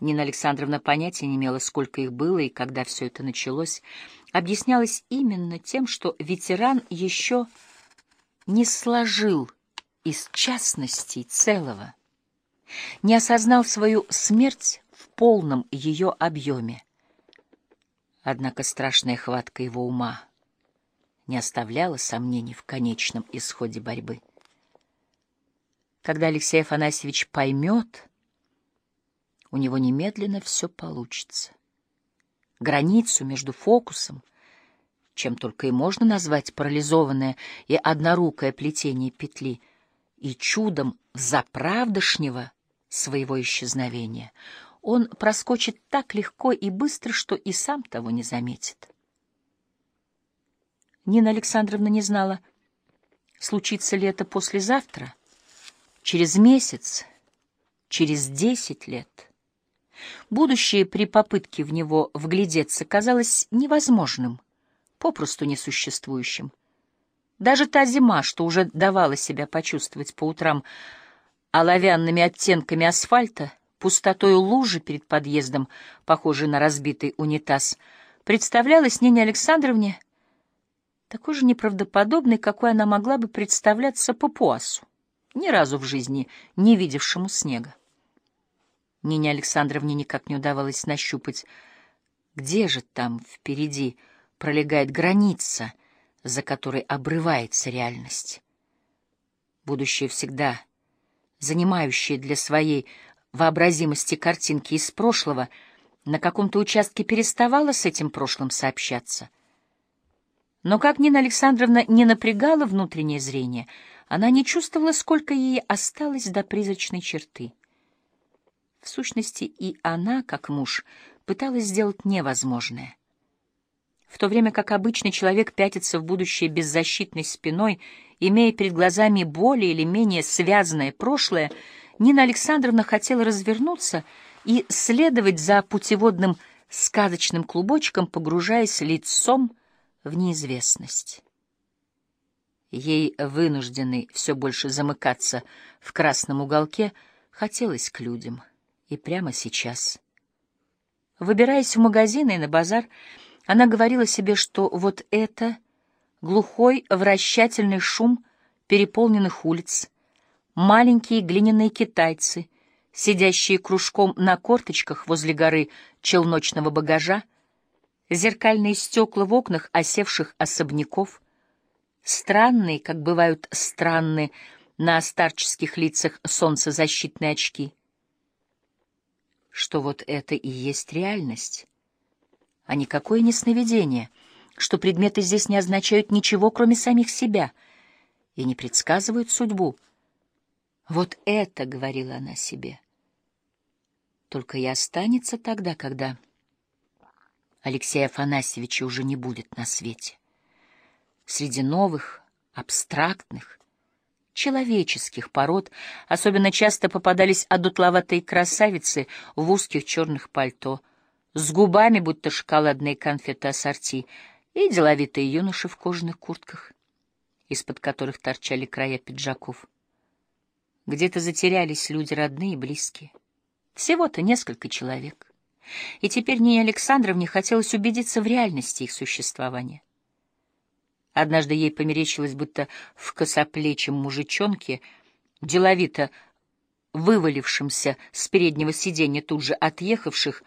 Нина Александровна понятия не имела, сколько их было и когда все это началось, объяснялось именно тем, что ветеран еще не сложил из частностей целого, не осознал свою смерть в полном ее объеме. Однако страшная хватка его ума не оставляла сомнений в конечном исходе борьбы. Когда Алексей Афанасьевич поймет, у него немедленно все получится. Границу между фокусом, чем только и можно назвать парализованное и однорукое плетение петли, и чудом заправдошнего своего исчезновения, он проскочит так легко и быстро, что и сам того не заметит. Нина Александровна не знала, случится ли это послезавтра, через месяц, через десять лет. Будущее при попытке в него вглядеться казалось невозможным, попросту несуществующим. Даже та зима, что уже давала себя почувствовать по утрам оловянными оттенками асфальта, пустотой лужи перед подъездом, похожей на разбитый унитаз, представлялась Нине Александровне такой же неправдоподобной, какой она могла бы представляться папуасу, ни разу в жизни не видевшему снега. Нине Александровне никак не удавалось нащупать, где же там впереди пролегает граница, за которой обрывается реальность. Будущее всегда занимающее для своей вообразимости картинки из прошлого, на каком-то участке переставало с этим прошлым сообщаться. Но как Нина Александровна не напрягала внутреннее зрение, она не чувствовала, сколько ей осталось до призрачной черты. В сущности, и она, как муж, пыталась сделать невозможное. В то время как обычный человек пятится в будущее беззащитной спиной, имея перед глазами более или менее связанное прошлое, Нина Александровна хотела развернуться и следовать за путеводным сказочным клубочком, погружаясь лицом в неизвестность. Ей, вынужденной все больше замыкаться в красном уголке, хотелось к людям — и прямо сейчас. Выбираясь в магазины и на базар, она говорила себе, что вот это глухой вращательный шум переполненных улиц, маленькие глиняные китайцы, сидящие кружком на корточках возле горы челночного багажа, зеркальные стекла в окнах осевших особняков, странные, как бывают странные на старческих лицах солнцезащитные очки — что вот это и есть реальность, а никакое не сновидение, что предметы здесь не означают ничего, кроме самих себя, и не предсказывают судьбу. Вот это, — говорила она себе, — только и останется тогда, когда Алексея Афанасьевича уже не будет на свете. Среди новых, абстрактных, человеческих пород особенно часто попадались одутловатые красавицы в узких черных пальто, с губами, будто шоколадные конфеты ассорти, и деловитые юноши в кожаных куртках, из-под которых торчали края пиджаков. Где-то затерялись люди родные и близкие. Всего-то несколько человек. И теперь Нине Александровне хотелось убедиться в реальности их существования. Однажды ей померещилось, будто в косоплечем мужичонке, деловито вывалившемся с переднего сиденья тут же отъехавших,